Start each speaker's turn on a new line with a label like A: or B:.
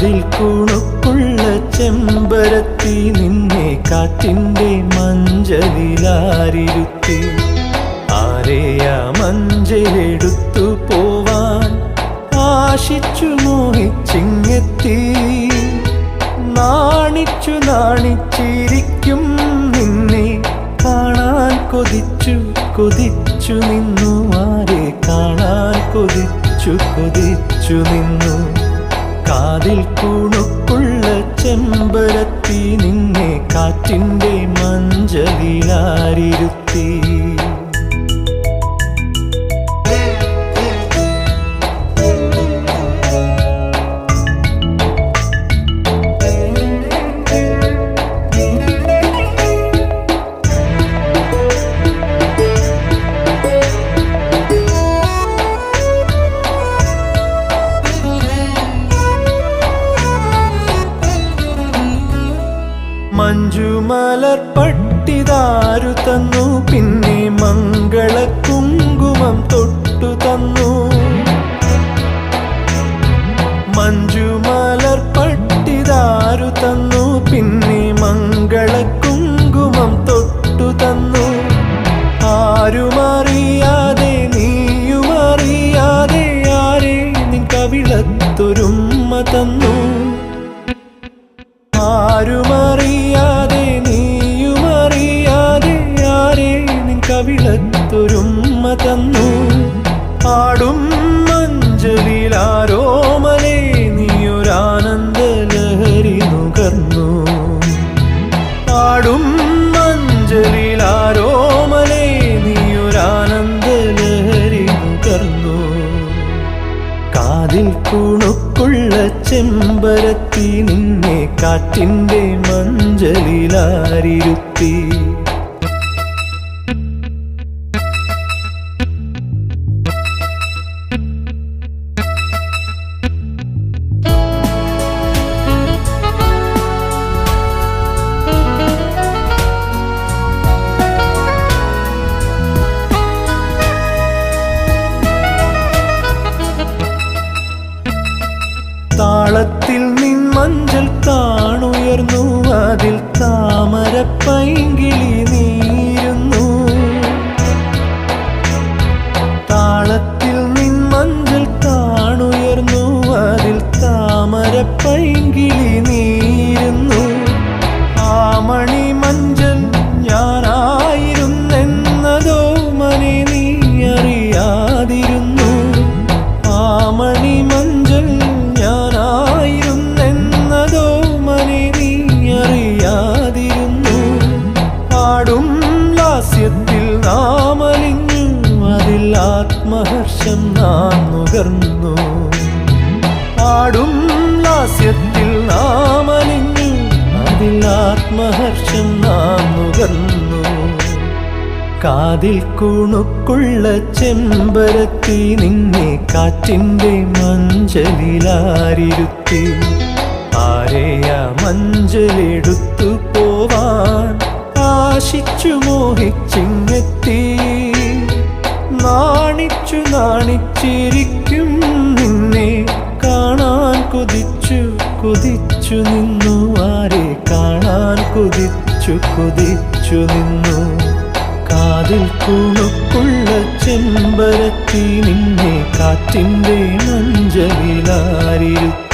A: കാതിൽ കുണുക്കുള്ള ചെമ്പരത്തി നിന്നെ കാറ്റിന്റെ മഞ്ചലിലാരിരുത്തി. ആരെയാ മഞ്ചലെടുത്തു പോവാൻ? ആശിച്ചു മോഹിച്ചിങ്ങെത്തി. നാണിച്ചു നാണിച്ചിരിക്കും നിന്നെ കാണാൻ കൊതിച്ചു കൊതിച്ചു നിന്നു. ആരെ കാണാൻ കൊതിച്ചു കൊതിച്ചു നിന്നു? കാതിൽ കുണുക്കുള്ള ചെമ്പരത്തി നിന്നെ കാറ്റിന്റെ മഞ്ചലിലാരിരുത്തി മഞ്ജുമലർ പട്ടിതാരു തന്നു. പിന്നെ മംഗള കുങ്കുമം തൊട്ടു തന്നു. മഞ്ജുമലർ പട്ടിതാരു തന്നു. പിന്നെ മംഗള കുങ്കുമം തൊട്ടു തന്നു. ആരുമറിയാതെ നീയുമറിയാതെ ആരെ നിൻ കവിളത്തൊരുമ്മ തന്നു. ആരുമറിയാതെ നിൻ കവിളത്തൊരുമ്മ തന്നു ആടും മഞ്ചലിലാരോമലേ നീയൊരാനന്ദ ലഹരി നുകർന്നു ആടും മഞ്ചലിലാരോമലേ നീയൊരാനന്ദ ലഹരി നുകർന്നു കാതിൽ കുണുക്കുള്ള ചെമ്പരത്തി നിന്നെ കാറ്റിന്റെ മഞ്ചലിലാരിരുത്തി മഞ്ചൽ താണുയർന്നു അതിൽ താമര പൈങ്കിളി നീരുന്നു. താളത്തിൽ നിൻ മഞ്ചൽ താണുയർന്നു അതിൽ താമര പൈങ്കിളി നാം ആടും ലാസ്യത്തിൽ നാമലിഞ്ഞു അതിൽ ആത്മഹർഷം നാം നുകർന്നു. കാതിൽ കുണുക്കുള്ള ചെമ്പരത്തി നിന്നെ കാറ്റിന്റെ മഞ്ചലിലാരിരുത്തി. ആരെയാ മഞ്ചലെടുത്തു പോവാൻ? ആശിച്ചു മോഹിച്ചിങ്ങെത്തി നാണിച്ചു നാണിച്ചിരിക്കും നിന്നെ. കാണാൻ കൊതിച്ചു കൊതിച്ചു നിന്നു. ആരെ കാണാൻ കൊതിച്ചു കൊതിച്ചു നിന്നു. കാതിൽ കുണുക്കുള്ള ചെമ്പരത്തി നിന്നെ കാറ്റിന്റെ മഞ്ചലിലാരിരുത്തി.